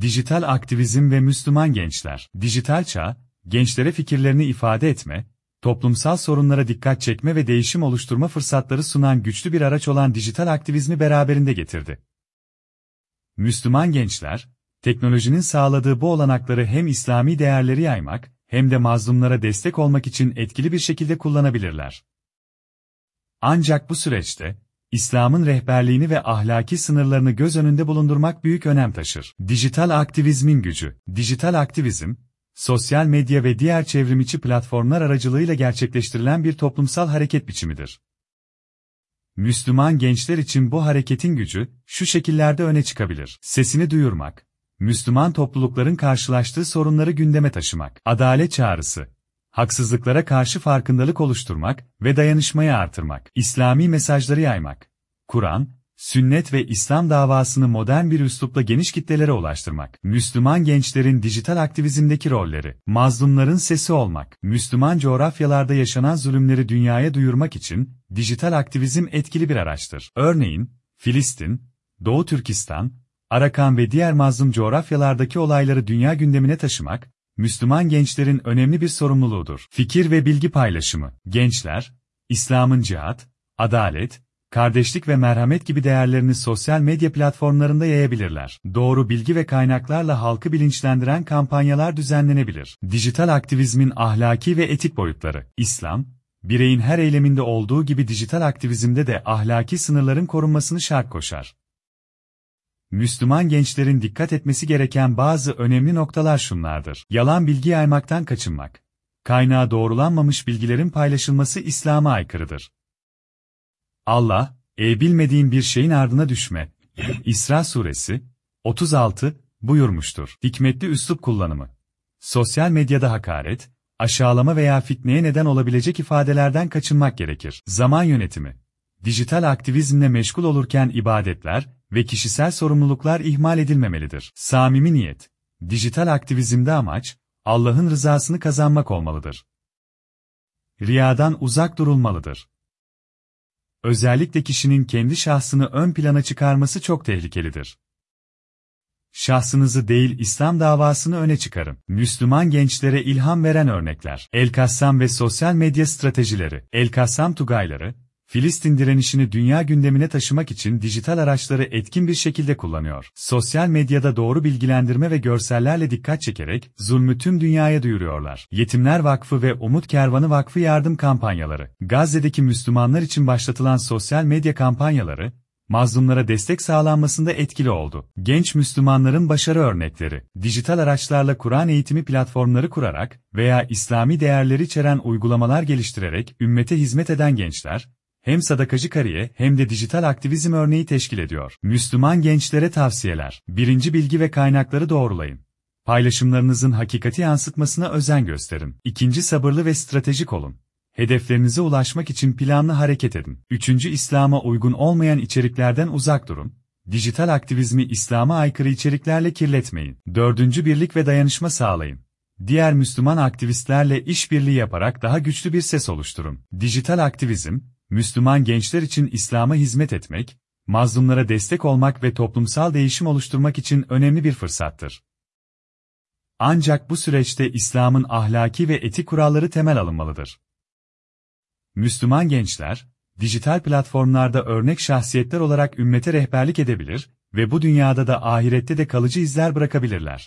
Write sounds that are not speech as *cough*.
Dijital aktivizm ve Müslüman gençler. Dijital çağ, gençlere fikirlerini ifade etme, toplumsal sorunlara dikkat çekme ve değişim oluşturma fırsatları sunan güçlü bir araç olan dijital aktivizmi beraberinde getirdi. Müslüman gençler, teknolojinin sağladığı bu olanakları hem İslami değerleri yaymak, hem de mazlumlara destek olmak için etkili bir şekilde kullanabilirler. Ancak bu süreçte, İslam'ın rehberliğini ve ahlaki sınırlarını göz önünde bulundurmak büyük önem taşır. Dijital aktivizmin gücü. Dijital aktivizm, sosyal medya ve diğer çevrimiçi platformlar aracılığıyla gerçekleştirilen bir toplumsal hareket biçimidir. Müslüman gençler için bu hareketin gücü, şu şekillerde öne çıkabilir. Sesini duyurmak, Müslüman toplulukların karşılaştığı sorunları gündeme taşımak, adalet çağrısı, haksızlıklara karşı farkındalık oluşturmak ve dayanışmayı artırmak, İslami mesajları yaymak, Kur'an, sünnet ve İslam davasını modern bir üslupla geniş kitlelere ulaştırmak, Müslüman gençlerin dijital aktivizmdeki rolleri, mazlumların sesi olmak, Müslüman coğrafyalarda yaşanan zulümleri dünyaya duyurmak için, dijital aktivizm etkili bir araçtır. Örneğin, Filistin, Doğu Türkistan, Arakan ve diğer mazlum coğrafyalardaki olayları dünya gündemine taşımak, Müslüman gençlerin önemli bir sorumluluğudur. Fikir ve bilgi paylaşımı. Gençler, İslam'ın cihat, adalet, kardeşlik ve merhamet gibi değerlerini sosyal medya platformlarında yayabilirler. Doğru bilgi ve kaynaklarla halkı bilinçlendiren kampanyalar düzenlenebilir. Dijital aktivizmin ahlaki ve etik boyutları. İslam, bireyin her eyleminde olduğu gibi dijital aktivizmde de ahlaki sınırların korunmasını şart koşar. Müslüman gençlerin dikkat etmesi gereken bazı önemli noktalar şunlardır. Yalan bilgi yaymaktan kaçınmak. Kaynağı doğrulanmamış bilgilerin paylaşılması İslam'a aykırıdır. Allah, e bilmediğin bir şeyin ardına düşme. *laughs* İsra suresi 36 buyurmuştur. Hikmetli üslup kullanımı. Sosyal medyada hakaret, aşağılama veya fitneye neden olabilecek ifadelerden kaçınmak gerekir. Zaman yönetimi. Dijital aktivizmle meşgul olurken ibadetler ve kişisel sorumluluklar ihmal edilmemelidir. Samimi niyet. Dijital aktivizmde amaç, Allah'ın rızasını kazanmak olmalıdır. Riyadan uzak durulmalıdır. Özellikle kişinin kendi şahsını ön plana çıkarması çok tehlikelidir. Şahsınızı değil İslam davasını öne çıkarın. Müslüman gençlere ilham veren örnekler. El-Kassam ve sosyal medya stratejileri. El-Kassam Tugayları, Filistin direnişini dünya gündemine taşımak için dijital araçları etkin bir şekilde kullanıyor. Sosyal medyada doğru bilgilendirme ve görsellerle dikkat çekerek zulmü tüm dünyaya duyuruyorlar. Yetimler Vakfı ve Umut Kervanı Vakfı yardım kampanyaları. Gazze'deki Müslümanlar için başlatılan sosyal medya kampanyaları, mazlumlara destek sağlanmasında etkili oldu. Genç Müslümanların başarı örnekleri, dijital araçlarla Kur'an eğitimi platformları kurarak veya İslami değerleri içeren uygulamalar geliştirerek ümmete hizmet eden gençler, hem sadakacı kariye hem de dijital aktivizm örneği teşkil ediyor. Müslüman gençlere tavsiyeler. Birinci bilgi ve kaynakları doğrulayın. Paylaşımlarınızın hakikati yansıtmasına özen gösterin. İkinci sabırlı ve stratejik olun. Hedeflerinize ulaşmak için planlı hareket edin. Üçüncü İslam'a uygun olmayan içeriklerden uzak durun. Dijital aktivizmi İslam'a aykırı içeriklerle kirletmeyin. Dördüncü birlik ve dayanışma sağlayın. Diğer Müslüman aktivistlerle işbirliği yaparak daha güçlü bir ses oluşturun. Dijital aktivizm, Müslüman gençler için İslam'a hizmet etmek, mazlumlara destek olmak ve toplumsal değişim oluşturmak için önemli bir fırsattır. Ancak bu süreçte İslam'ın ahlaki ve etik kuralları temel alınmalıdır. Müslüman gençler, dijital platformlarda örnek şahsiyetler olarak ümmete rehberlik edebilir ve bu dünyada da ahirette de kalıcı izler bırakabilirler.